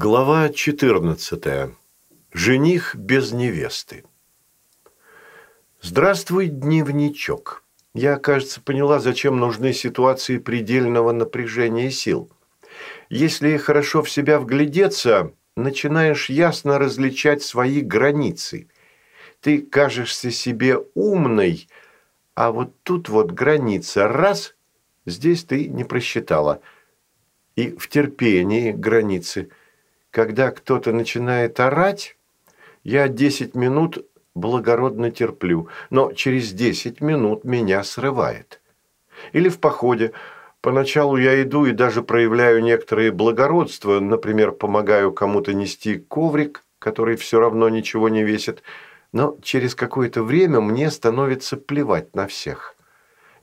Глава 14. Жених без невесты. Здравствуй, дневничок. Я, кажется, поняла, зачем нужны ситуации предельного напряжения сил. Если хорошо в себя вглядеться, начинаешь ясно различать свои границы. Ты кажешься себе умной, а вот тут вот граница раз, здесь ты не просчитала. И в терпении границы – когда кто-то начинает орать, я 10 минут благородно терплю, но через 10 минут меня срывает. Или в походе. Поначалу я иду и даже проявляю некоторые благородства, например, помогаю кому-то нести коврик, который все равно ничего не весит, но через какое-то время мне становится плевать на всех.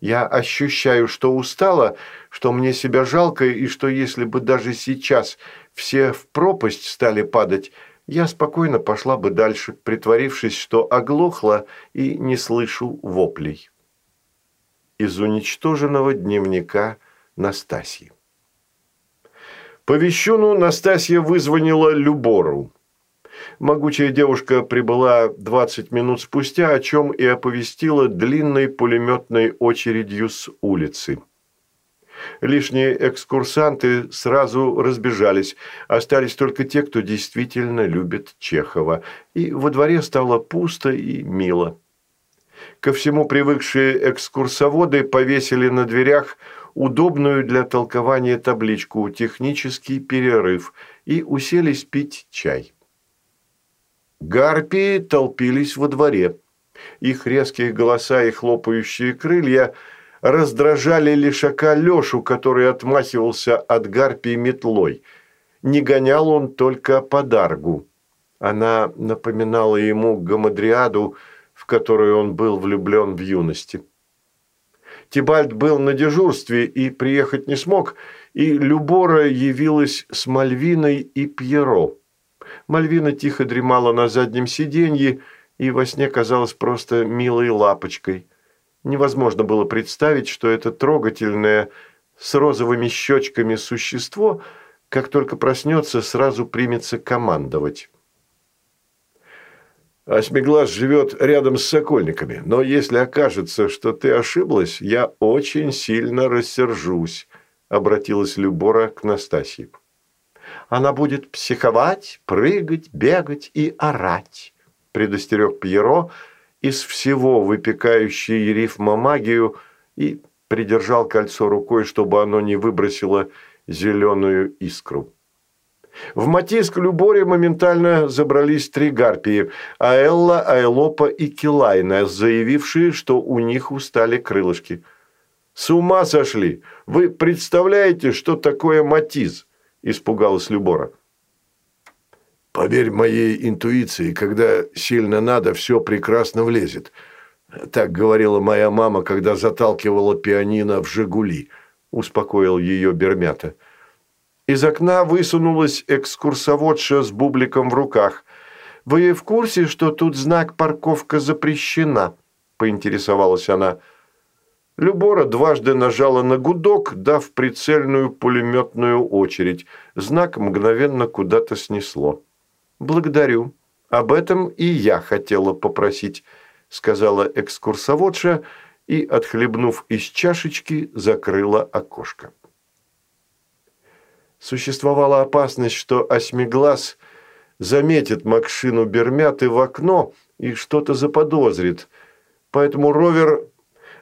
Я ощущаю, что устала, что мне себя жалко, и что если бы даже сейчас все в пропасть стали падать, я спокойно пошла бы дальше, притворившись, что оглохла и не слышу воплей. Из уничтоженного дневника Настасьи. По вещуну Настасья вызвонила Любору. Могучая девушка прибыла 20 минут спустя, о чем и оповестила длинной пулеметной очередью с улицы. Лишние экскурсанты сразу разбежались, остались только те, кто действительно любит Чехова, и во дворе стало пусто и мило. Ко всему привыкшие экскурсоводы повесили на дверях удобную для толкования табличку «Технический перерыв» и уселись пить чай. Гарпии толпились во дворе. Их резкие голоса и хлопающие крылья – раздражали лишака Лешу, который отмахивался от гарпии метлой. Не гонял он только по даргу. Она напоминала ему гамадриаду, в которую он был влюблен в юности. Тибальд был на дежурстве и приехать не смог, и Любора явилась с Мальвиной и Пьеро. Мальвина тихо дремала на заднем сиденье и во сне казалась просто милой лапочкой – Невозможно было представить, что это трогательное с розовыми щечками существо, как только проснется, сразу примется командовать. Осьмиглаз живет рядом с сокольниками, но если окажется, что ты ошиблась, я очень сильно рассержусь», – обратилась Любора к Настасье. «Она будет психовать, прыгать, бегать и орать», – предостерег Пьеро – из всего выпекающий рифма магию и придержал кольцо рукой, чтобы оно не выбросило зеленую искру. В Матиск Люборе моментально забрались три гарпии – Аэлла, Айлопа и Килайна, заявившие, что у них устали крылышки. «С ума сошли! Вы представляете, что такое Матиз?» – испугалась Любора. Поверь моей интуиции, когда сильно надо, все прекрасно влезет. Так говорила моя мама, когда заталкивала пианино в «Жигули», – успокоил ее Бермята. Из окна высунулась экскурсоводша с бубликом в руках. «Вы в курсе, что тут знак «Парковка запрещена»?» – поинтересовалась она. Любора дважды нажала на гудок, дав прицельную пулеметную очередь. Знак мгновенно куда-то снесло. «Благодарю. Об этом и я хотела попросить», – сказала экскурсоводша и, отхлебнув из чашечки, закрыла окошко. Существовала опасность, что осьмиглаз заметит Макшину Бермяты в окно и что-то заподозрит, поэтому ровер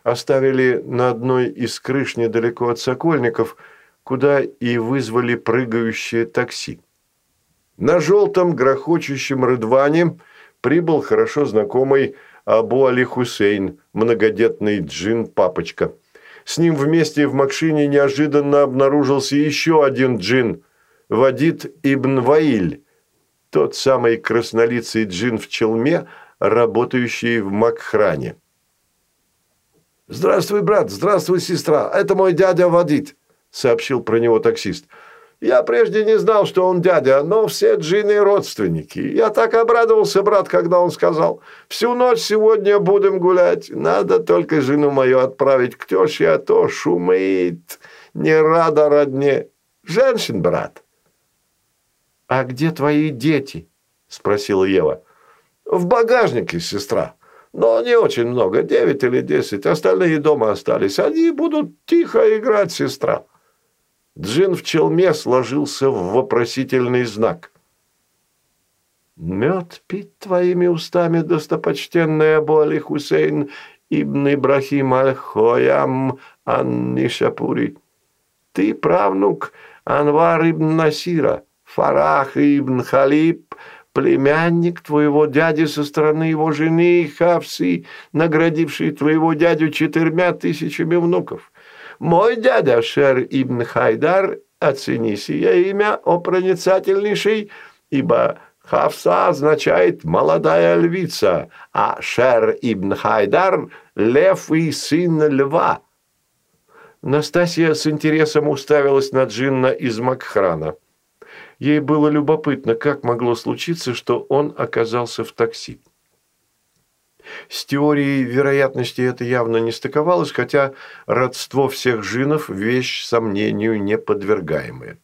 оставили на одной из крыш недалеко от Сокольников, куда и вызвали прыгающее такси. На желтом грохочущем рыдване прибыл хорошо знакомый Абу Али Хусейн, многодетный джин-папочка. С ним вместе в Макшине неожиданно обнаружился еще один джин – Вадид Ибн Ваиль, тот самый краснолицый джин в челме, работающий в Макхране. «Здравствуй, брат, здравствуй, сестра, это мой дядя Вадид», – сообщил про него таксист – я прежде не знал, что он дядя, но все джины родственники. Я так обрадовался, брат, когда он сказал, «Всю ночь сегодня будем гулять. Надо только жену мою отправить к тёще, а то шумит. Не рада родне. Женщин, брат». «А где твои дети?» – спросила Ева. «В багажнике, сестра. Но не очень много, девять или десять. Остальные дома остались. Они будут тихо играть, сестра». Джин в челме сложился в вопросительный знак. «Мед пить твоими устами, достопочтенный Абу Хусейн ибн Ибрахим Аль-Хоям Ан-Нишапури. Ты правнук Анвар ибн Насира, Фарах ибн Халиб, племянник твоего дяди со стороны его жены Хавси, наградивший твоего дядю четырьмя тысячами внуков. Мой дядя Шер ибн Хайдар, оцени сие имя, о проницательнейший, ибо Хавса означает «молодая львица», а Шер ибн Хайдар – «лев и сын льва». Настасья с интересом уставилась на Джинна из Макхрана. Ей было любопытно, как могло случиться, что он оказался в такси. С теорией вероятности это явно не стыковалось, хотя родство всех джинов – вещь сомнению не подвергаемая.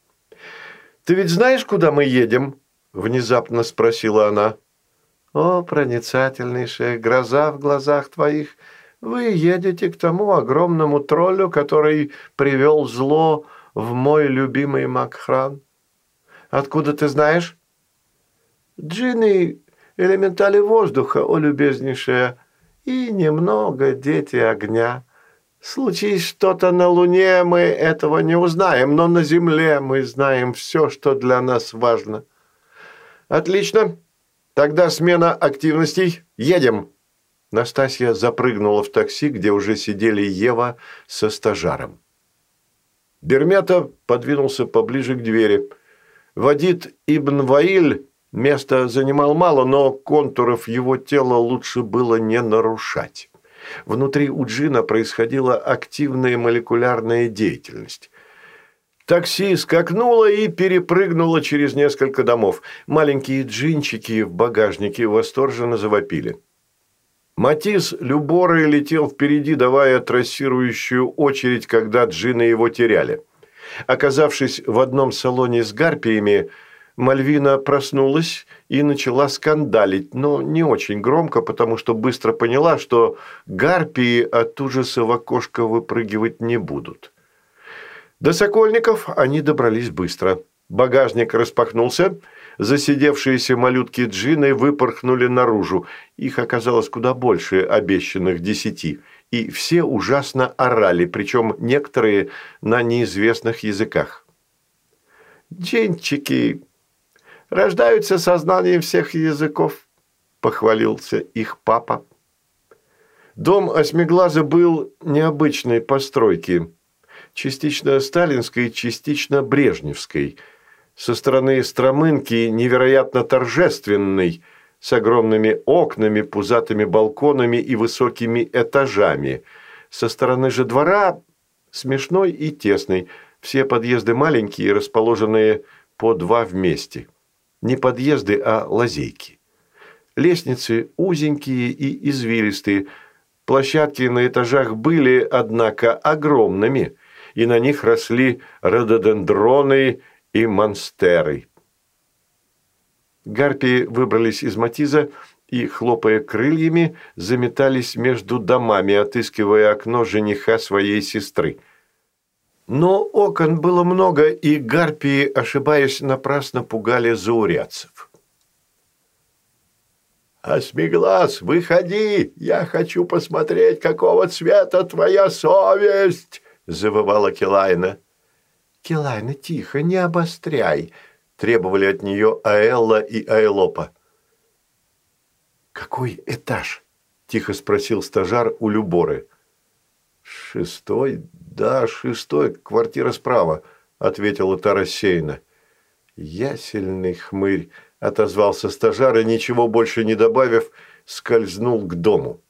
«Ты ведь знаешь, куда мы едем?» – внезапно спросила она. «О, проницательнейшая, гроза в глазах твоих, вы едете к тому огромному троллю, который привел зло в мой любимый Макхран. Откуда ты знаешь?» «Джинны – элементали воздуха, о любезнейшая, и немного дети огня». Случись что-то на Луне, мы этого не узнаем, но на Земле мы знаем все, что для нас важно. «Отлично. Тогда смена активностей. Едем». Настасья запрыгнула в такси, где уже сидели Ева со стажаром. Бермета подвинулся поближе к двери. Вадит Ибн Ваиль места занимал мало, но контуров его тела лучше было не нарушать. Внутри у Джина происходила активная молекулярная деятельность. Такси скакнуло и перепрыгнуло через несколько домов. Маленькие джинчики в багажнике восторженно завопили. Матис Люборы летел впереди, давая трассирующую очередь, когда джины его теряли. Оказавшись в одном салоне с гарпиями, Мальвина проснулась и начала скандалить, но не очень громко, потому что быстро поняла, что гарпии от ужаса в окошко выпрыгивать не будут. До Сокольников они добрались быстро. Багажник распахнулся, засидевшиеся малютки джины выпорхнули наружу. Их оказалось куда больше обещанных десяти. И все ужасно орали, причем некоторые на неизвестных языках. «Джинчики рождаются сознанием всех языков», – похвалился их папа. Дом Осьмиглаза был необычной постройки – частично сталинской, частично брежневской. Со стороны Стромынки невероятно торжественной, с огромными окнами, пузатыми балконами и высокими этажами. Со стороны же двора смешной и тесный. Все подъезды маленькие, расположенные по два вместе. Не подъезды, а лазейки. Лестницы узенькие и извилистые. Площадки на этажах были, однако, огромными – и на них росли рододендроны и монстеры. Гарпии выбрались из Матиза и, хлопая крыльями, заметались между домами, отыскивая окно жениха своей сестры. Но окон было много, и гарпии, ошибаясь, напрасно пугали заурядцев. «Осьмиглаз, выходи! Я хочу посмотреть, какого цвета твоя совесть!» завывала Келайна. «Келайна, тихо, не обостряй!» – требовали от нее Аэлла и Аэлопа. «Какой этаж?» – тихо спросил стажар у Люборы. «Шестой? Да, шестой, квартира справа», – ответила та рассеянно. «Ясельный хмырь», – отозвался стажар и, ничего больше не добавив, скользнул к дому.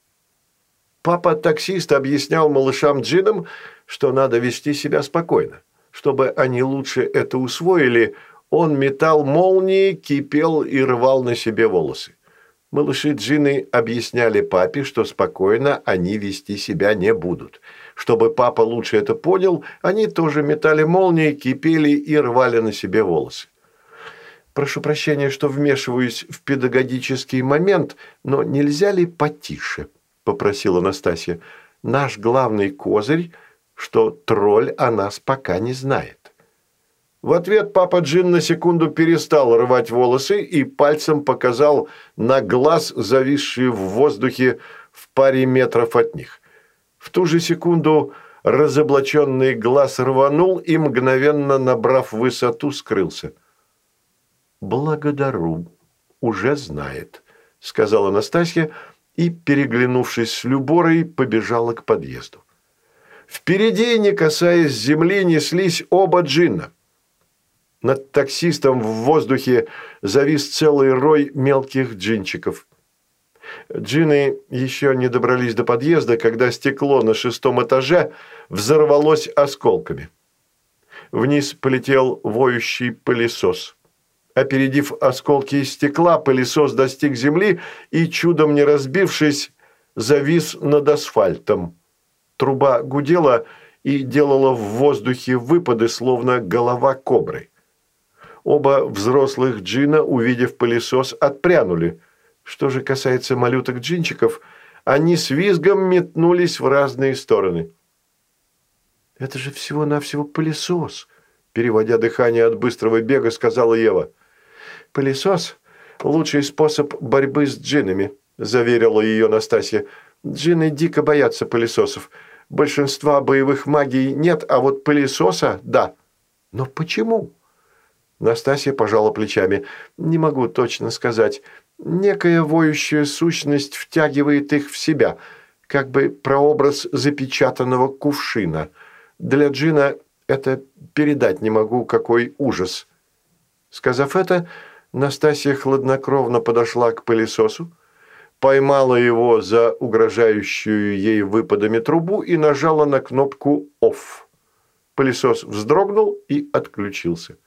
Папа-таксист объяснял малышам Джинам, что надо вести себя спокойно. Чтобы они лучше это усвоили, он метал молнии, кипел и рвал на себе волосы. Малыши Джины объясняли папе, что спокойно они вести себя не будут. Чтобы папа лучше это понял, они тоже метали молнии, кипели и рвали на себе волосы. Прошу прощения, что вмешиваюсь в педагогический момент, но нельзя ли потише?» – попросила Настасья. «Наш главный козырь, что тролль о нас пока не знает». В ответ папа Джин на секунду перестал рвать волосы и пальцем показал на глаз, зависший в воздухе в паре метров от них. В ту же секунду разоблаченный глаз рванул и, мгновенно набрав высоту, скрылся. «Благодару, уже знает», – сказала Настасья и, переглянувшись с Люборой, побежала к подъезду. Впереди, не касаясь земли, неслись оба джинна. Над таксистом в воздухе завис целый рой мелких джинчиков. Джины еще не добрались до подъезда, когда стекло на шестом этаже взорвалось осколками. Вниз полетел воющий пылесос. Опередив осколки стекла, пылесос достиг земли и, чудом не разбившись, завис над асфальтом. Труба гудела и делала в воздухе выпады, словно голова кобры. Оба взрослых джина, увидев пылесос, отпрянули. Что же касается малюток-джинчиков, они с визгом метнулись в разные стороны. «Это же всего-навсего пылесос», – переводя дыхание от быстрого бега, сказала Ева. «Пылесос – лучший способ борьбы с джинами», – заверила ее Настасья. «Джины дико боятся пылесосов. Большинства боевых магий нет, а вот пылесоса – да». «Но почему?» Настасья пожала плечами. «Не могу точно сказать. Некая воющая сущность втягивает их в себя, как бы прообраз запечатанного кувшина. Для Джина это передать не могу, какой ужас». Сказав это, Настасья хладнокровно подошла к пылесосу, поймала его за угрожающую ей выпадами трубу и нажала на кнопку «Офф». Пылесос вздрогнул и отключился.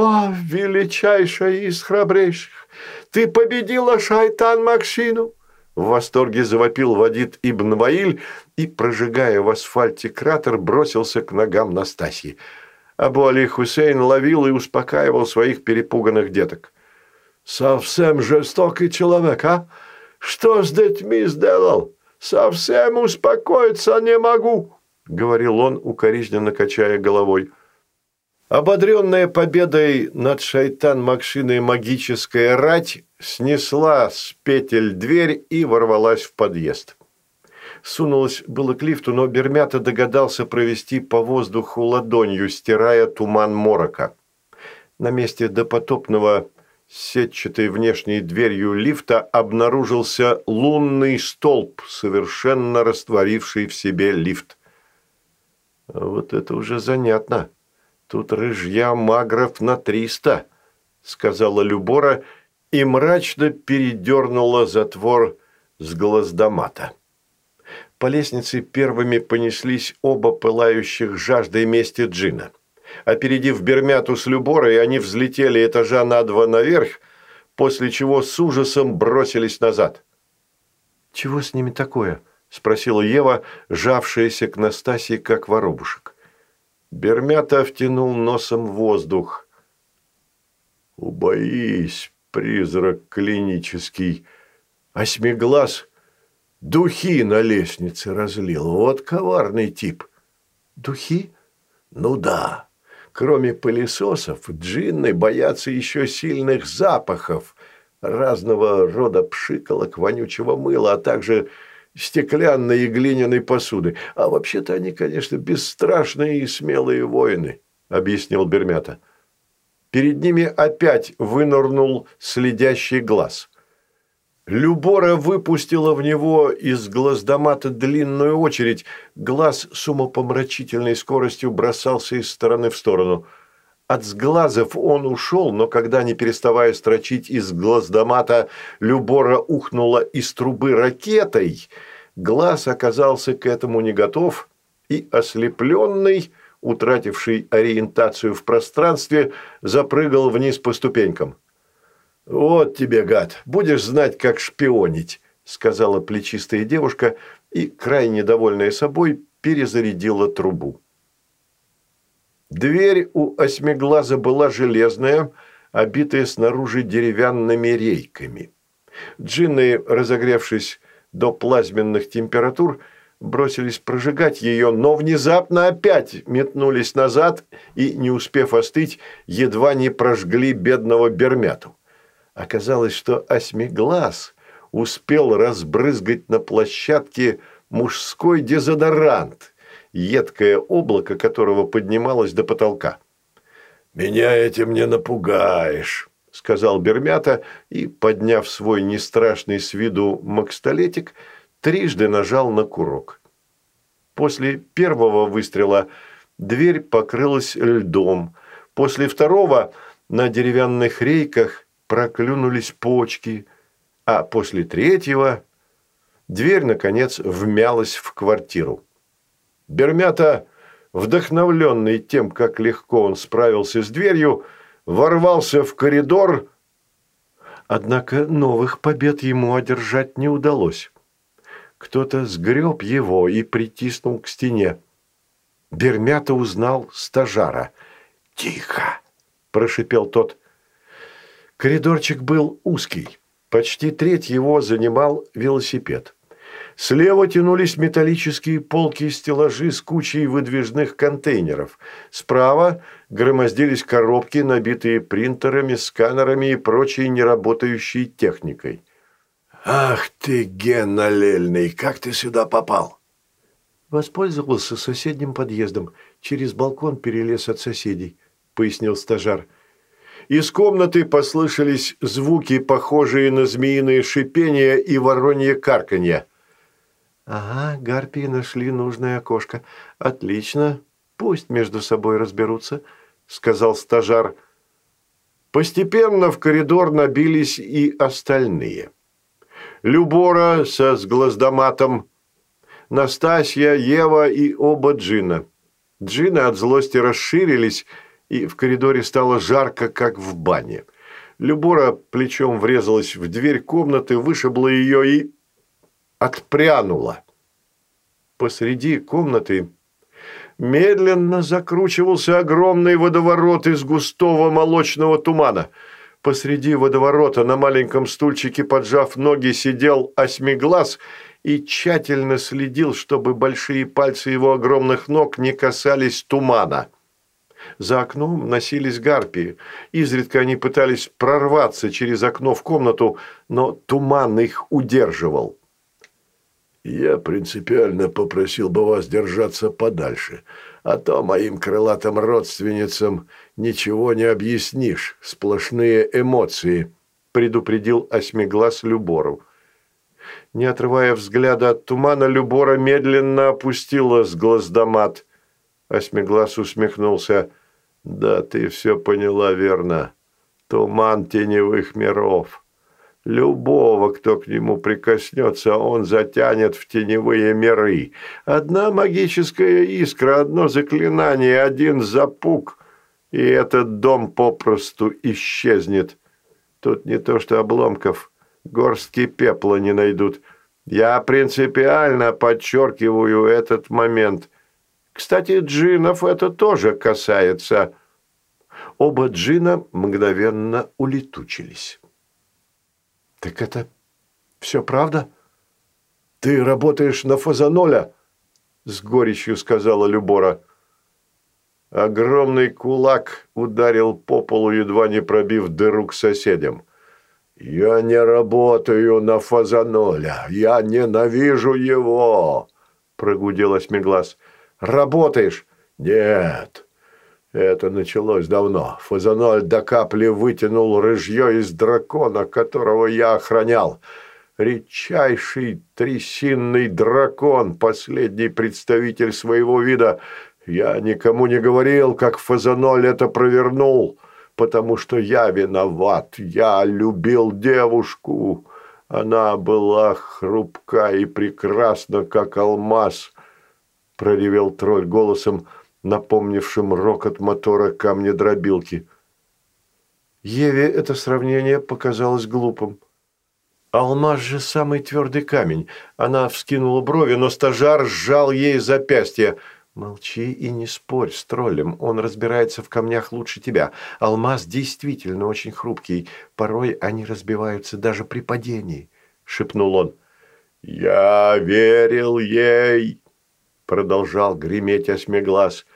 «О, величайшая из храбрейших! Ты победила шайтан Максину!» В восторге завопил Вадит Ибн Ваиль и, прожигая в асфальте кратер, бросился к ногам Настасьи. Абу Али Хусейн ловил и успокаивал своих перепуганных деток. «Совсем жестокий человек, а? Что с детьми сделал? Совсем успокоиться не могу!» — говорил он, укоризненно качая головой. Ободренная победой над шайтан-макшиной магическая рать снесла с петель дверь и ворвалась в подъезд. Сунулась было к лифту, но Бермята догадался провести по воздуху ладонью, стирая туман морока. На месте допотопного сетчатой внешней дверью лифта обнаружился лунный столб, совершенно растворивший в себе лифт. Вот это уже занятно. «Тут рыжья магров на триста», – сказала Любора и мрачно передернула затвор с глаздомата. По лестнице первыми понеслись оба пылающих жаждой мести джина. Опередив Бермяту с Люборой, они взлетели этажа на два наверх, после чего с ужасом бросились назад. «Чего с ними такое?» – спросила Ева, жавшаяся к Настасье, как воробушек. Бермята втянул носом воздух. «Убоись, призрак клинический! Осьмиглаз духи на лестнице разлил. Вот коварный тип!» «Духи?» «Ну да. Кроме пылесосов, джинны боятся еще сильных запахов, разного рода пшиколок, вонючего мыла, а также стеклянной и глиняной посуды. А вообще-то они, конечно, бесстрашные и смелые воины», – объяснил Бермята. Перед ними опять вынырнул следящий глаз. Любора выпустила в него из глаздомата длинную очередь. Глаз с умопомрачительной скоростью бросался из стороны в сторону – от сглазов он ушел, но когда, не переставая строчить из глаздомата, Любора ухнула из трубы ракетой, глаз оказался к этому не готов и, ослепленный, утративший ориентацию в пространстве, запрыгал вниз по ступенькам. «Вот тебе, гад, будешь знать, как шпионить», – сказала плечистая девушка и, крайне довольная собой, перезарядила трубу. Дверь у осьмиглаза была железная, обитые снаружи деревянными рейками. Джинны, разогревшись до плазменных температур, бросились прожигать ее, но внезапно опять метнулись назад и, не успев остыть, едва не прожгли бедного Бермяту. Оказалось, что осьмиглаз успел разбрызгать на площадке мужской дезодорант, едкое облако которого поднималось до потолка. «Меня этим не напугаешь», – сказал Бермята и, подняв свой нестрашный с виду макстолетик, трижды нажал на курок. После первого выстрела дверь покрылась льдом, после второго на деревянных рейках проклюнулись почки, а после третьего дверь, наконец, вмялась в квартиру. Бермята, вдохновленный тем, как легко он справился с дверью, ворвался в коридор, однако новых побед ему одержать не удалось. Кто-то сгреб его и притиснул к стене. Бермята узнал стажара. «Тихо!» – прошипел тот. Коридорчик был узкий. Почти треть его занимал велосипед. Слева тянулись металлические полки и стеллажи с кучей выдвижных контейнеров. Справа громоздились коробки, набитые принтерами, сканерами и прочей неработающей техникой. «Ах ты, Гена Лельный, как ты сюда попал?» «Воспользовался соседним подъездом. Через балкон перелез от соседей», – пояснил стажар. Из комнаты послышались звуки, похожие на змеиное шипение и воронье карканье. «Ага, гарпии нашли нужное окошко. Отлично. Пусть между собой разберутся», – сказал стажар. Постепенно в коридор набились и остальные. Любора со сглаздоматом, Настасья, Ева и оба Джина. Джины от злости расширились – и в коридоре стало жарко, как в бане. Любора плечом врезалась в дверь комнаты, вышибла ее и отпрянула. Посреди комнаты медленно закручивался огромный водоворот из густого молочного тумана. Посреди водоворота на маленьком стульчике, поджав ноги, сидел осьмиглаз и тщательно следил, чтобы большие пальцы его огромных ног не касались тумана. За окном носились гарпии. Изредка они пытались прорваться через окно в комнату, но туман их удерживал. «Я принципиально попросил бы вас держаться подальше, а то моим крылатым родственницам ничего не объяснишь, сплошные эмоции», предупредил осьмиглаз Любору. Не отрывая взгляда от тумана, Любора медленно опустила с глаздомат. Осьмиглаз усмехнулся. «Да ты все поняла верно. Туман теневых миров. Любого, кто к нему прикоснется, он затянет в теневые миры. Одна магическая искра, одно заклинание, один запуг, и этот дом попросту исчезнет. Тут не то что обломков, горстки пепла не найдут. Я принципиально подчеркиваю этот момент – кстати, джинов это тоже касается. Оба джина мгновенно улетучились. «Так это все правда? Ты работаешь на Фазаноля?» С горечью сказала Любора. Огромный кулак ударил по полу, едва не пробив дыру к соседям. «Я не работаю на Фазаноля. Я ненавижу его!» – прогудел Осьмиглаз. Работаешь?» «Нет». Это началось давно. Фазаноль до капли вытянул рыжье из дракона, которого я охранял. Редчайший трясинный дракон, последний представитель своего вида. Я никому не говорил, как Фазаноль это провернул, потому что я виноват. Я любил девушку. Она была хрупка и прекрасна, как алмаз проревел тролль голосом, напомнившим рокот мотора камня-дробилки. Еве это сравнение показалось глупым. «Алмаз же самый твердый камень». Она вскинула брови, но стажар сжал ей запястье. Молчи и не спорь с троллем, он разбирается в камнях лучше тебя. Алмаз действительно очень хрупкий, порой они разбиваются даже при падении, шепнул он. Я верил ей, продолжал греметь осьмиглаз.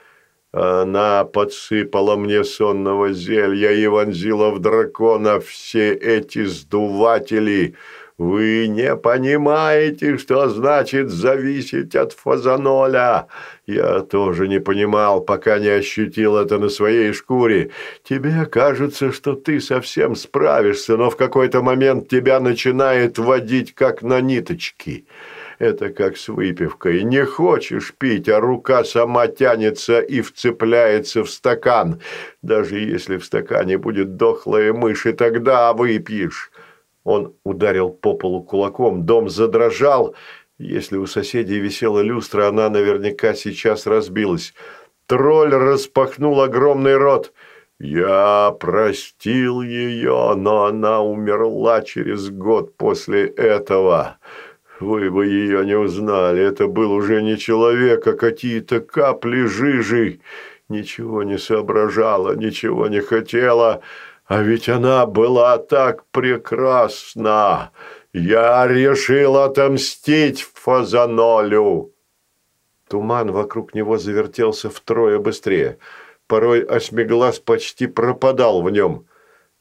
Она подсыпала мне сонного зелья и вонзила в дракона все эти сдуватели – вы не понимаете, что значит зависеть от фазаноля. Я тоже не понимал, пока не ощутил это на своей шкуре. Тебе кажется, что ты совсем справишься, но в какой-то момент тебя начинает водить как на ниточки. Это как с выпивкой. Не хочешь пить, а рука сама тянется и вцепляется в стакан. Даже если в стакане будет дохлая мышь, и тогда выпьешь. Он ударил по полу кулаком, дом задрожал. Если у соседей висела люстра, она наверняка сейчас разбилась. Тролль распахнул огромный рот. «Я простил ее, но она умерла через год после этого. Вы бы ее не узнали. Это был уже не человек, а какие-то капли жижи. Ничего не соображала, ничего не хотела». А ведь она была так прекрасна. Я решил отомстить Фазанолю. Туман вокруг него завертелся втрое быстрее. Порой осьмиглаз почти пропадал в нем.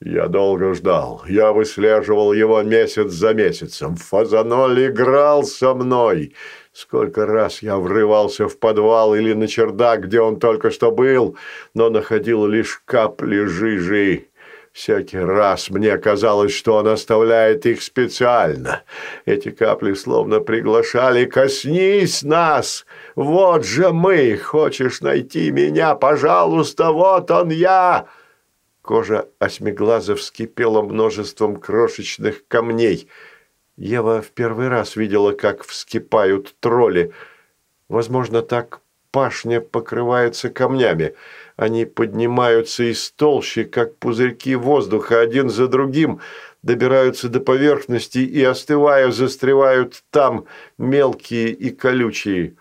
Я долго ждал. Я выслеживал его месяц за месяцем. Фазаноль играл со мной. Сколько раз я врывался в подвал или на чердак, где он только что был, но находил лишь капли жижи. Всякий раз мне казалось, что он оставляет их специально. Эти капли словно приглашали «Коснись нас! Вот же мы! Хочешь найти меня? Пожалуйста, вот он я!» Кожа осьмиглаза вскипела множеством крошечных камней. Ева в первый раз видела, как вскипают тролли. Возможно, так пашня покрывается камнями – они поднимаются из толщи, как пузырьки воздуха, один за другим, добираются до поверхности и, остывая, застревают там, мелкие и колючие.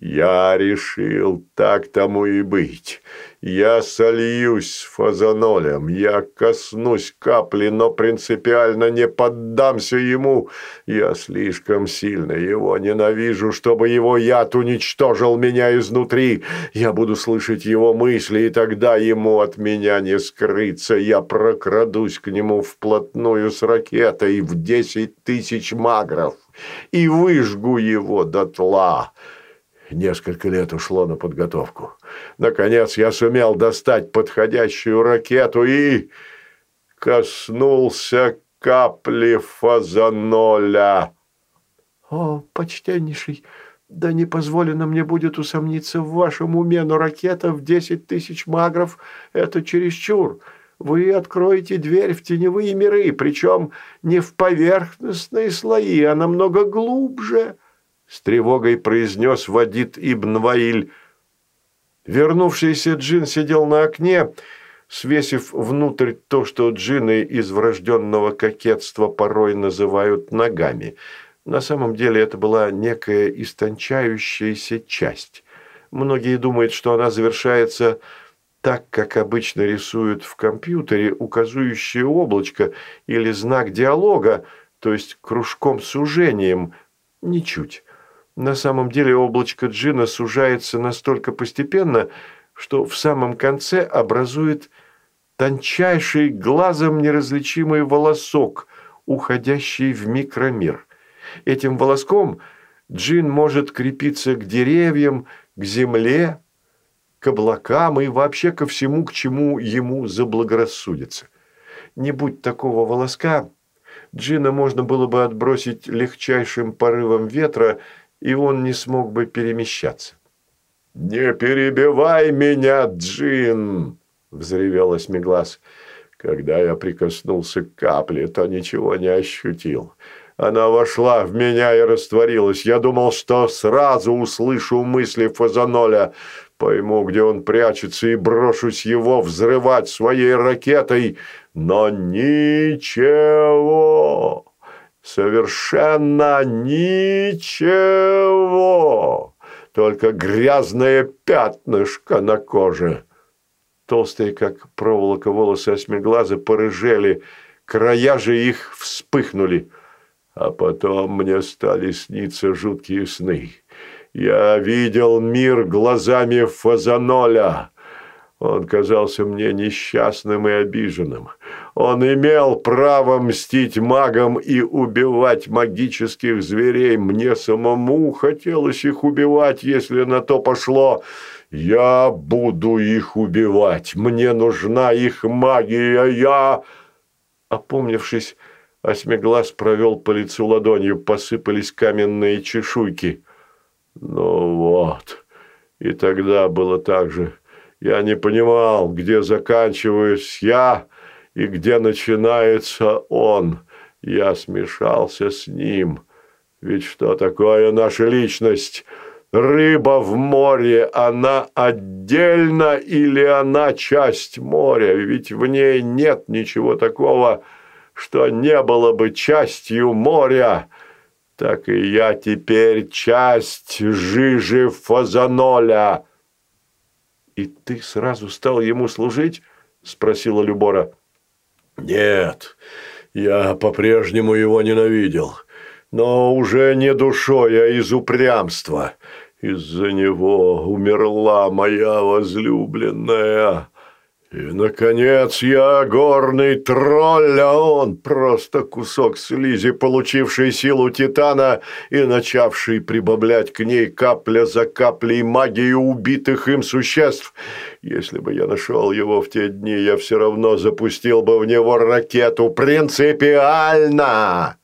Я решил, так тому и быть. Я сольюсь с фазанолем, я коснусь капли, но принципиально не поддамся ему. Я слишком сильно его ненавижу, чтобы его яд уничтожил меня изнутри. Я буду слышать его мысли, и тогда ему от меня не скрыться. Я прокрадусь к нему вплотную с ракетой в десять тысяч магров и выжгу его дотла. Несколько лет ушло на подготовку. Наконец я сумел достать подходящую ракету и коснулся капли фазаноля. «О, почтеннейший, да не позволено мне будет усомниться в вашем уме, но ракета в десять тысяч магров – это чересчур. Вы откроете дверь в теневые миры, причем не в поверхностные слои, а намного глубже» с тревогой произнес Вадит Ибн Ваиль. Вернувшийся джин сидел на окне, свесив внутрь то, что джины из врожденного кокетства порой называют ногами. На самом деле это была некая истончающаяся часть. Многие думают, что она завершается так, как обычно рисуют в компьютере указующее облачко или знак диалога, то есть кружком сужением. Ничуть. На самом деле облачко джина сужается настолько постепенно, что в самом конце образует тончайший глазом неразличимый волосок, уходящий в микромир. Этим волоском джин может крепиться к деревьям, к земле, к облакам и вообще ко всему, к чему ему заблагорассудится. Не будь такого волоска, джина можно было бы отбросить легчайшим порывом ветра – и он не смог бы перемещаться. «Не перебивай меня, Джин!» – взревел Осьмиглаз. Когда я прикоснулся к капле, то ничего не ощутил. Она вошла в меня и растворилась. Я думал, что сразу услышу мысли Фазаноля, пойму, где он прячется, и брошусь его взрывать своей ракетой. Но ничего! Совершенно ничего. только грязное пятнышко на коже. Толстые, как проволока, волосы осьмиглаза порыжели, края же их вспыхнули. А потом мне стали сниться жуткие сны. Я видел мир глазами Фазаноля. Он казался мне несчастным и обиженным. Он имел право мстить магам и убивать магических зверей. Мне самому хотелось их убивать, если на то пошло. Я буду их убивать. Мне нужна их магия. Я... Опомнившись, Осьмиглаз провел по лицу ладонью, посыпались каменные чешуйки. Ну вот, и тогда было так же. Я не понимал, где заканчиваюсь я и где начинается он. Я смешался с ним. Ведь что такое наша личность? Рыба в море, она отдельно или она часть моря? Ведь в ней нет ничего такого, что не было бы частью моря. Так и я теперь часть жижи фазаноля. «И ты сразу стал ему служить?» – спросила Любора. «Нет, я по-прежнему его ненавидел, но уже не душой, а из упрямства. Из-за него умерла моя возлюбленная». И, наконец, я горный тролль, а он просто кусок слизи, получивший силу Титана и начавший прибавлять к ней капля за каплей магию убитых им существ. Если бы я нашел его в те дни, я все равно запустил бы в него ракету принципиально.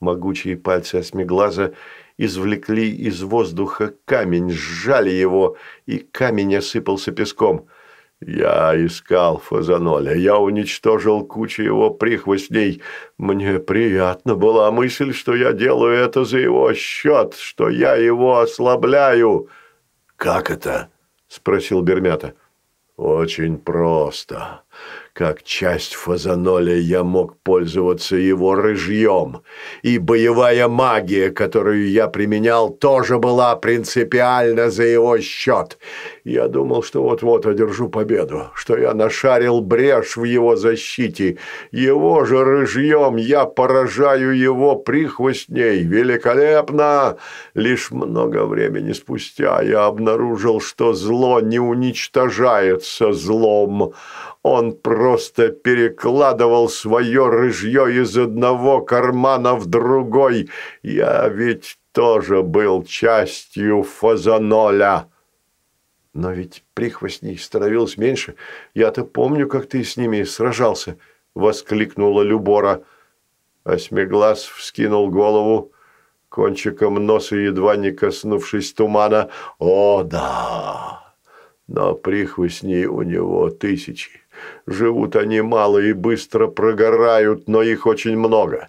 Могучие пальцы осьмиглаза извлекли из воздуха камень, сжали его, и камень осыпался песком. Я искал Фазаноля, я уничтожил кучу его прихвостней. Мне приятна была мысль, что я делаю это за его счет, что я его ослабляю. «Как это?» – спросил Бермята. «Очень просто. Как часть фазаноля я мог пользоваться его рыжьем. И боевая магия, которую я применял, тоже была принципиально за его счет. Я думал, что вот-вот одержу победу, что я нашарил брешь в его защите. Его же рыжьем я поражаю его прихвостней. Великолепно! Лишь много времени спустя я обнаружил, что зло не уничтожается злом, он просто перекладывал свое рыжье из одного кармана в другой. Я ведь тоже был частью фазаноля. Но ведь прихвостней становилось меньше. Я-то помню, как ты с ними сражался, — воскликнула Любора. Осьмиглаз вскинул голову, кончиком носа едва не коснувшись тумана. О, да! Но прихвостней у него тысячи. Живут они мало и быстро прогорают, но их очень много.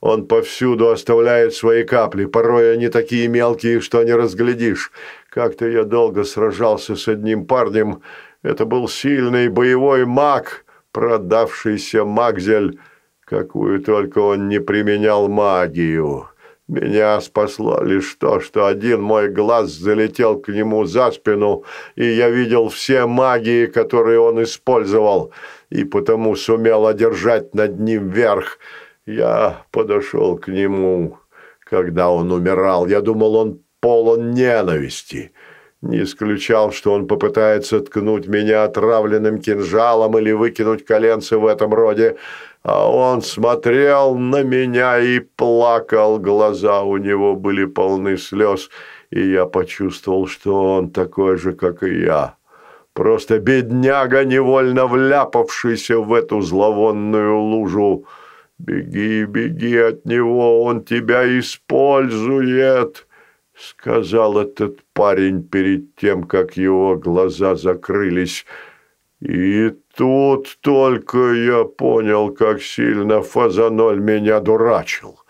Он повсюду оставляет свои капли, порой они такие мелкие, что не разглядишь. Как-то я долго сражался с одним парнем. Это был сильный боевой маг, продавшийся Магзель, какую только он не применял магию. Меня спасло лишь то, что один мой глаз залетел к нему за спину, и я видел все магии, которые он использовал, и потому сумел одержать над ним верх. Я подошел к нему, когда он умирал. Я думал, он полон ненависти. Не исключал, что он попытается ткнуть меня отравленным кинжалом или выкинуть коленце в этом роде, а он смотрел на меня и плакал, глаза у него были полны слез, и я почувствовал, что он такой же, как и я. Просто бедняга, невольно вляпавшийся в эту зловонную лужу. «Беги, беги от него, он тебя использует!» — сказал этот парень перед тем, как его глаза закрылись. И тут только я понял, как сильно Фазаноль меня дурачил.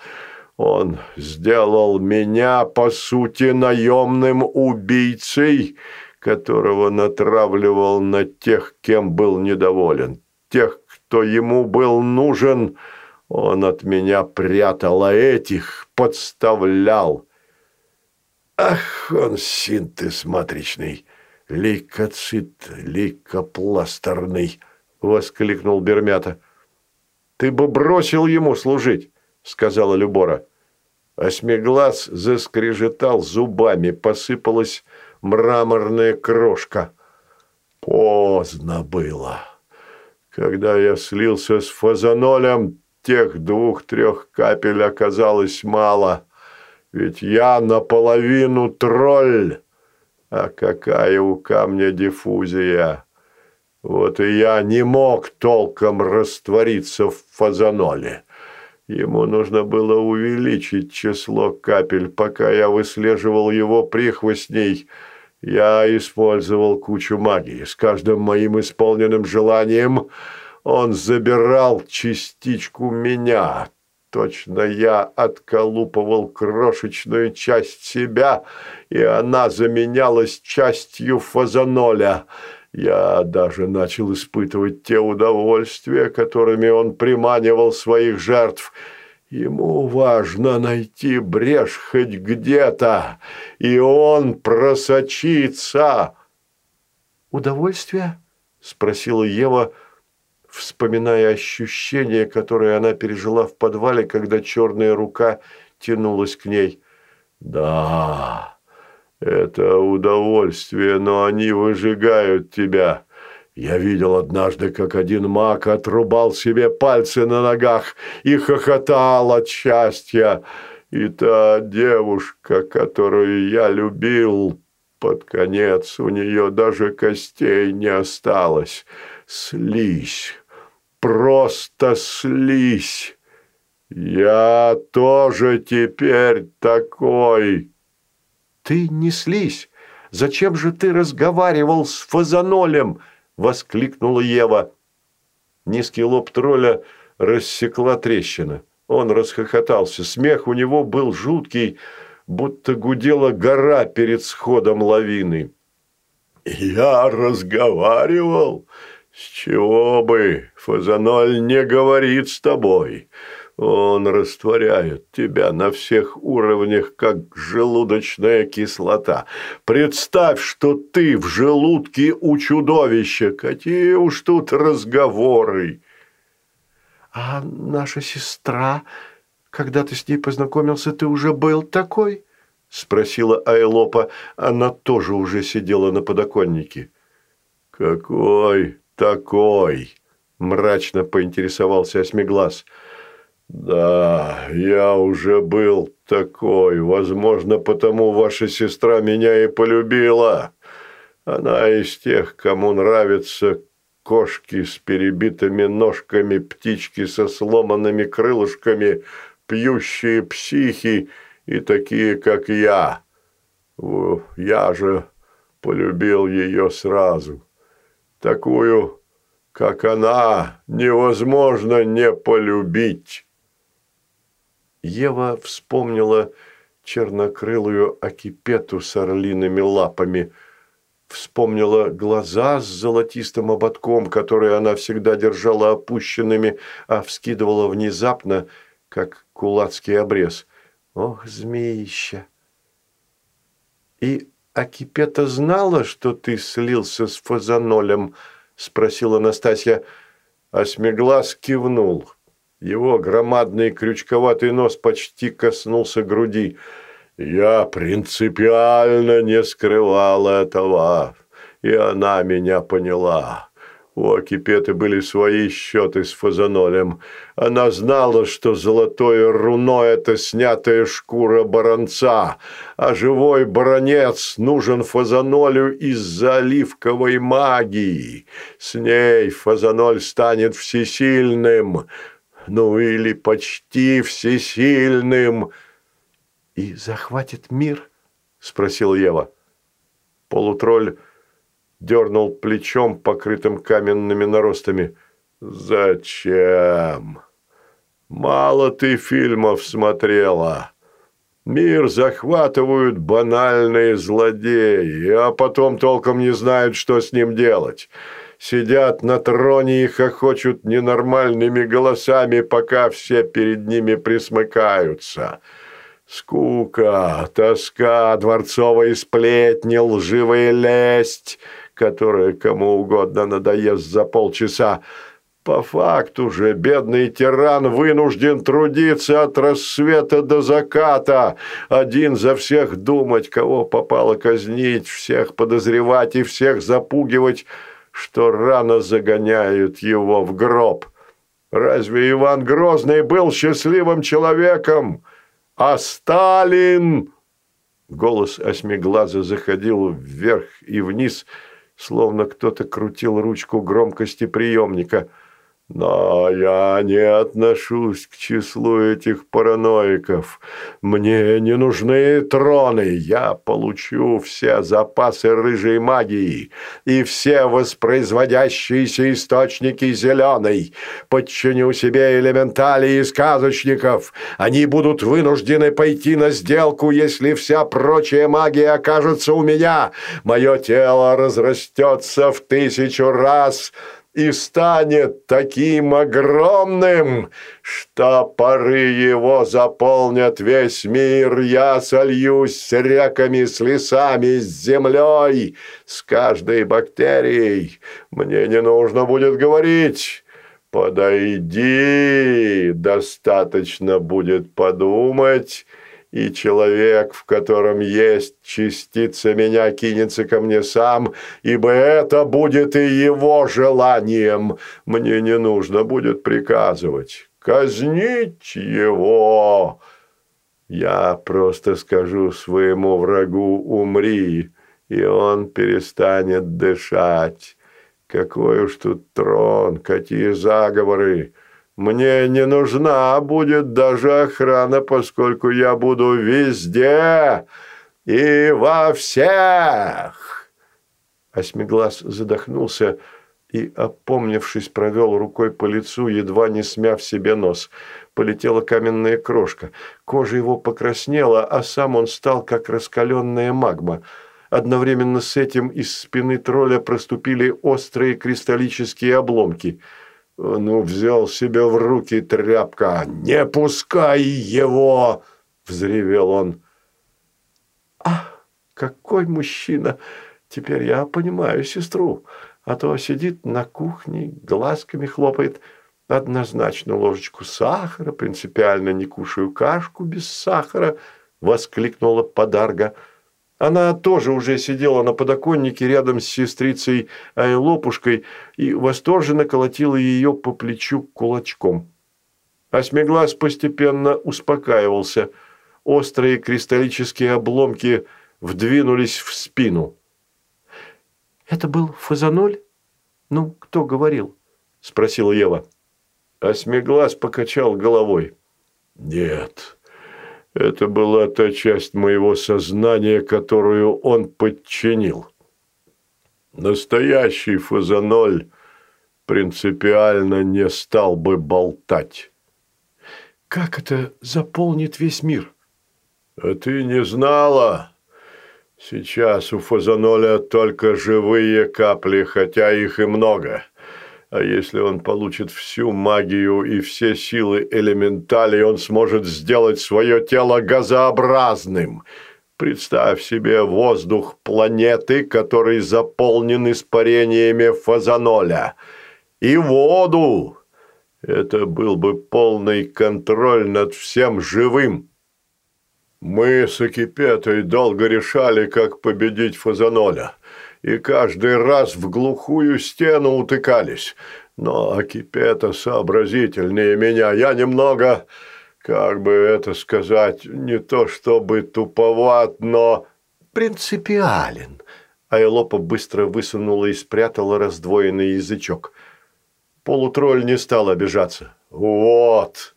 Он сделал меня, по сути, наемным убийцей, которого натравливал на тех, кем был недоволен. Тех, кто ему был нужен, он от меня прятал, а этих подставлял. Ах, он синтез матричный, лейкоцит, лейкопластерный, воскликнул Бермята. Ты бы бросил ему служить, сказала Любора. Осьмиглаз заскрежетал зубами, посыпалась мраморная крошка. Поздно было. Когда я слился с фазанолем, тех двух-трех капель оказалось мало, ведь я наполовину тролль. А какая у камня диффузия! Вот и я не мог толком раствориться в фазаноле. Ему нужно было увеличить число капель, пока я выслеживал его прихвостней. Я использовал кучу магии. С каждым моим исполненным желанием он забирал частичку меня. Точно я отколупывал крошечную часть себя, и она заменялась частью фазаноля – я даже начал испытывать те удовольствия, которыми он приманивал своих жертв. Ему важно найти брешь хоть где-то, и он просочится. «Удовольствие?» – спросила Ева, вспоминая ощущение, которое она пережила в подвале, когда черная рука тянулась к ней. «Да...» Это удовольствие, но они выжигают тебя. Я видел однажды, как один маг отрубал себе пальцы на ногах и хохотал от счастья. И та девушка, которую я любил, под конец у нее даже костей не осталось. Слизь, просто слизь. Я тоже теперь такой». «Ты не слизь! Зачем же ты разговаривал с фазанолем?» – воскликнула Ева. Низкий лоб тролля рассекла трещина. Он расхохотался. Смех у него был жуткий, будто гудела гора перед сходом лавины. «Я разговаривал? С чего бы? Фазаноль не говорит с тобой. Он растворяет тебя на всех уровнях, как желудочная кислота. Представь, что ты в желудке у чудовища. Какие уж тут разговоры. А наша сестра, когда ты с ней познакомился, ты уже был такой? Спросила Айлопа. Она тоже уже сидела на подоконнике. Какой такой? Мрачно поинтересовался Осьмиглаз. – «Да, я уже был такой. Возможно, потому ваша сестра меня и полюбила. Она из тех, кому нравятся кошки с перебитыми ножками, птички со сломанными крылышками, пьющие психи и такие, как я. Я же полюбил ее сразу. Такую, как она, невозможно не полюбить». Ева вспомнила чернокрылую акипету с орлиными лапами, вспомнила глаза с золотистым ободком, которые она всегда держала опущенными, а вскидывала внезапно, как кулацкий обрез. Ох, змеища! И Акипета знала, что ты слился с фазанолем? Спросила Настасья. Осьмиглаз кивнул. Его громадный крючковатый нос почти коснулся груди. «Я принципиально не скрывал этого, и она меня поняла. У Акипеты были свои счеты с фазанолем. Она знала, что золотое руно – это снятая шкура баронца, а живой баронец нужен фазанолю из-за оливковой магии. С ней фазаноль станет всесильным» ну или почти всесильным. «И захватит мир?» – спросил Ева. Полутролль дернул плечом, покрытым каменными наростами. «Зачем? Мало ты фильмов смотрела. Мир захватывают банальные злодеи, а потом толком не знают, что с ним делать» сидят на троне и хохочут ненормальными голосами, пока все перед ними присмыкаются. Скука, тоска, дворцовые сплетни, лживая лесть, которая кому угодно надоест за полчаса. По факту же бедный тиран вынужден трудиться от рассвета до заката, один за всех думать, кого попало казнить, всех подозревать и всех запугивать, что рано загоняют его в гроб. Разве Иван Грозный был счастливым человеком? А Сталин...» Голос осьмиглаза заходил вверх и вниз, словно кто-то крутил ручку громкости приемника – но я не отношусь к числу этих параноиков. Мне не нужны троны. Я получу все запасы рыжей магии и все воспроизводящиеся источники зеленой. Подчиню себе элементалей и сказочников. Они будут вынуждены пойти на сделку, если вся прочая магия окажется у меня. Мое тело разрастется в тысячу раз – и станет таким огромным, что поры его заполнят весь мир. Я сольюсь с реками, с лесами, с землей, с каждой бактерией. Мне не нужно будет говорить». «Подойди, достаточно будет подумать, и человек, в котором есть частица меня, кинется ко мне сам, ибо это будет и его желанием. Мне не нужно будет приказывать. Казнить его. Я просто скажу своему врагу «умри», и он перестанет дышать. Какой уж тут трон, какие заговоры! Мне не нужна будет даже охрана, поскольку я буду везде и во всех. Осьмиглаз задохнулся и, опомнившись, провел рукой по лицу, едва не смяв себе нос. Полетела каменная крошка. Кожа его покраснела, а сам он стал, как раскаленная магма. Одновременно с этим из спины тролля проступили острые кристаллические обломки – ну, взял себя в руки тряпка. «Не пускай его!» – взревел он. «Ах, какой мужчина! Теперь я понимаю сестру. А то сидит на кухне, глазками хлопает. Однозначно ложечку сахара, принципиально не кушаю кашку без сахара!» – воскликнула подарга. Она тоже уже сидела на подоконнике рядом с сестрицей Айлопушкой и восторженно колотила ее по плечу кулачком. Осьмиглаз постепенно успокаивался. Острые кристаллические обломки вдвинулись в спину. «Это был фазаноль? Ну, кто говорил?» – спросила Ева. Осьмиглаз покачал головой. «Нет, это была та часть моего сознания, которую он подчинил. Настоящий фазаноль принципиально не стал бы болтать. Как это заполнит весь мир? А ты не знала? Сейчас у фазаноля только живые капли, хотя их и много. А если он получит всю магию и все силы элементалей, он сможет сделать свое тело газообразным. Представь себе воздух планеты, который заполнен испарениями фазаноля. И воду. Это был бы полный контроль над всем живым. Мы с Акипетой долго решали, как победить фазаноля и каждый раз в глухую стену утыкались. Но Акипета сообразительнее меня. Я немного, как бы это сказать, не то чтобы туповат, но принципиален. Айлопа быстро высунула и спрятала раздвоенный язычок. Полутролль не стал обижаться. «Вот!»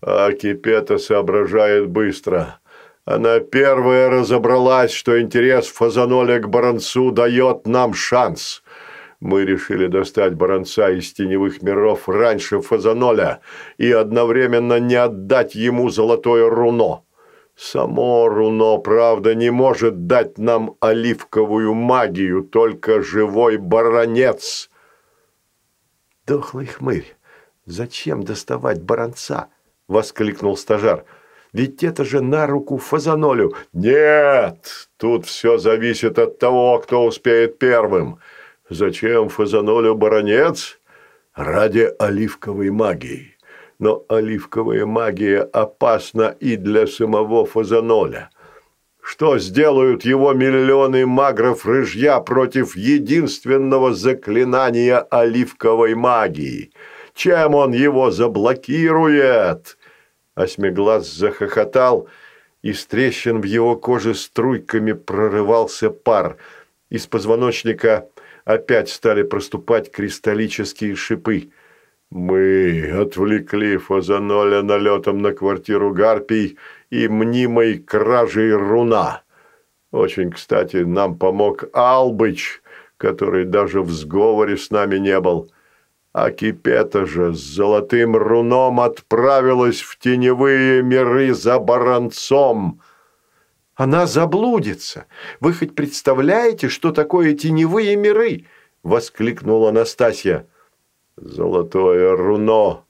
Акипета соображает быстро. Она первая разобралась, что интерес Фазаноля к Баранцу дает нам шанс. Мы решили достать Баранца из теневых миров раньше Фазаноля и одновременно не отдать ему золотое руно. Само руно, правда, не может дать нам оливковую магию, только живой баронец. Дохлый хмырь, зачем доставать баронца? Воскликнул стажар. Ведь это же на руку фазанолю. Нет, тут все зависит от того, кто успеет первым. Зачем фазанолю баронец? Ради оливковой магии. Но оливковая магия опасна и для самого фазаноля. Что сделают его миллионы магров рыжья против единственного заклинания оливковой магии? Чем он его заблокирует?» Осьмиглаз захохотал, из трещин в его коже струйками прорывался пар. Из позвоночника опять стали проступать кристаллические шипы. Мы отвлекли Фазаноля налетом на квартиру Гарпий и мнимой кражей руна. Очень, кстати, нам помог Албыч, который даже в сговоре с нами не был. А Кипета же с золотым руном отправилась в теневые миры за баронцом. Она заблудится. Вы хоть представляете, что такое теневые миры? Воскликнула Настасья. Золотое руно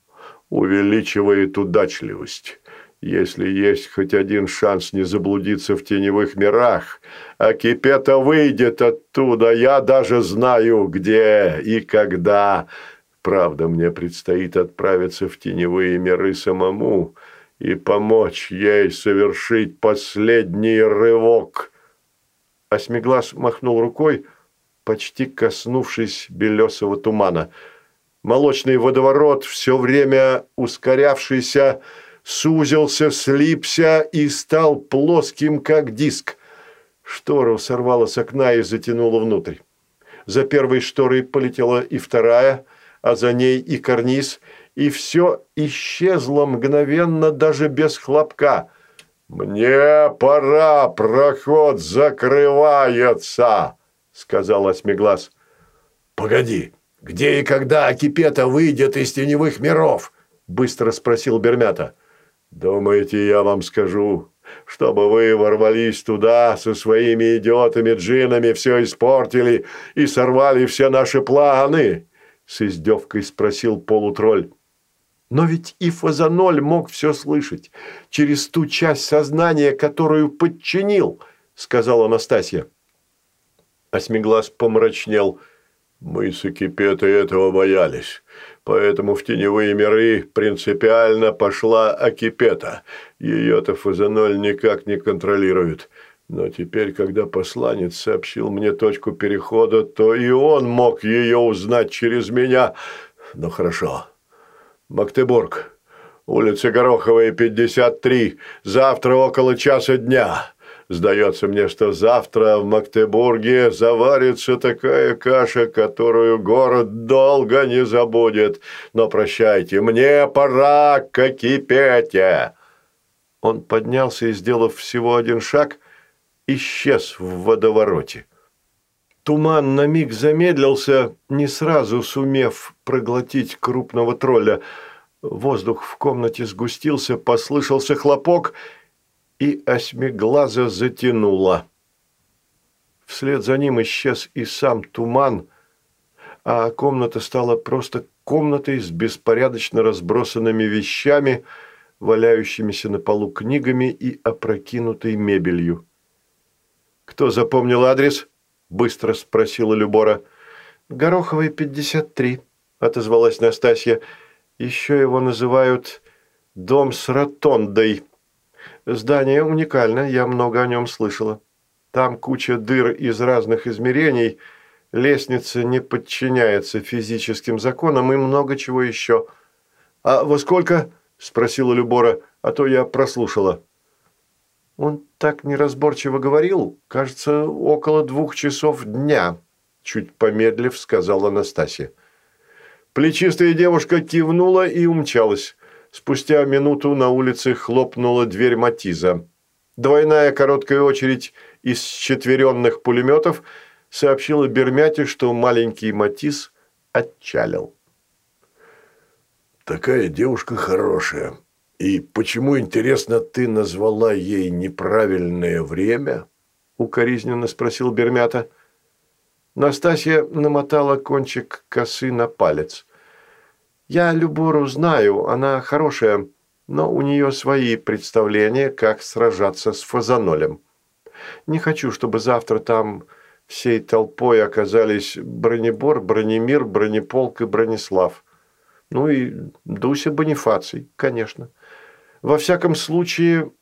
увеличивает удачливость. Если есть хоть один шанс не заблудиться в теневых мирах, а Кипета выйдет оттуда, я даже знаю, где и когда – Правда, мне предстоит отправиться в теневые миры самому и помочь ей совершить последний рывок. Осьмиглаз махнул рукой, почти коснувшись белесого тумана. Молочный водоворот, все время ускорявшийся, сузился, слипся и стал плоским, как диск. Штору сорвало с окна и затянуло внутрь. За первой шторой полетела и вторая – а за ней и карниз, и все исчезло мгновенно, даже без хлопка. «Мне пора, проход закрывается», – сказал Осьмиглаз. «Погоди, где и когда Акипета выйдет из теневых миров?» – быстро спросил Бермята. «Думаете, я вам скажу, чтобы вы ворвались туда со своими идиотами-джинами, все испортили и сорвали все наши планы?» С издевкой спросил полутролль. Но ведь и Фазаноль мог все слышать через ту часть сознания, которую подчинил, сказала Анастасия. Осьмиглаз помрачнел. Мы с Экипетой этого боялись. Поэтому в теневые миры принципиально пошла Акипета. Ее-то Фазаноль никак не контролирует. Но теперь, когда посланец сообщил мне точку перехода, то и он мог ее узнать через меня. Ну хорошо. Магдебург, улица Гороховая, 53, завтра около часа дня. Сдается мне, что завтра в Магдебурге заварится такая каша, которую город долго не забудет. Но прощайте, мне пора к Кипете. Он поднялся и, сделав всего один шаг, исчез в водовороте. Туман на миг замедлился, не сразу сумев проглотить крупного тролля. Воздух в комнате сгустился, послышался хлопок, и осьмиглаза затянуло. Вслед за ним исчез и сам туман, а комната стала просто комнатой с беспорядочно разбросанными вещами, валяющимися на полу книгами и опрокинутой мебелью. «Кто запомнил адрес?» – быстро спросила Любора. «Гороховый, 53», – отозвалась Настасья. «Еще его называют «Дом с ротондой». Здание уникальное, я много о нем слышала. Там куча дыр из разных измерений, лестница не подчиняется физическим законам и много чего еще». «А во сколько?» – спросила Любора, а то я прослушала. Он так неразборчиво говорил, кажется, около двух часов дня, чуть помедлив, сказала Анастасия. Плечистая девушка кивнула и умчалась. Спустя минуту на улице хлопнула дверь Матиза. Двойная короткая очередь из четверенных пулеметов сообщила Бермяте, что маленький Матиз отчалил. «Такая девушка хорошая», «И почему, интересно, ты назвала ей неправильное время?» – укоризненно спросил Бермята. Настасья намотала кончик косы на палец. «Я Любору знаю, она хорошая. но у нее свои представления, как сражаться с фазанолем. Не хочу, чтобы завтра там всей толпой оказались Бронебор, Бронемир, Бронеполк и Бронислав. Ну и Дуся Бонифаций, конечно. Во всяком случае,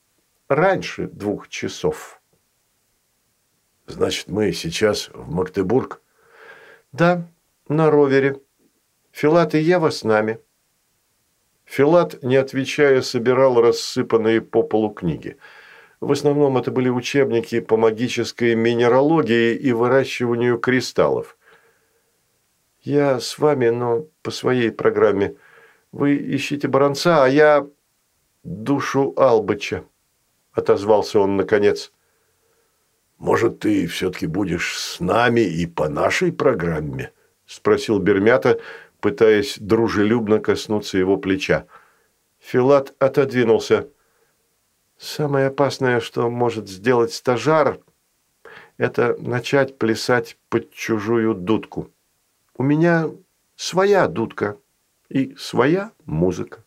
раньше двух часов. Значит, мы сейчас в Магдебург? Да, на ровере. Филат и Ева с нами. Филат, не отвечая, собирал рассыпанные по полу книги. В основном это были учебники по магической минералогии и выращиванию кристаллов. «Я с вами, но по своей программе. Вы ищите Баранца, а я душу Албыча», – отозвался он наконец. «Может, ты все-таки будешь с нами и по нашей программе?» – спросил Бермята, пытаясь дружелюбно коснуться его плеча. Филат отодвинулся. Самое опасное, что может сделать стажар, это начать плясать под чужую дудку. У меня своя дудка и своя музыка.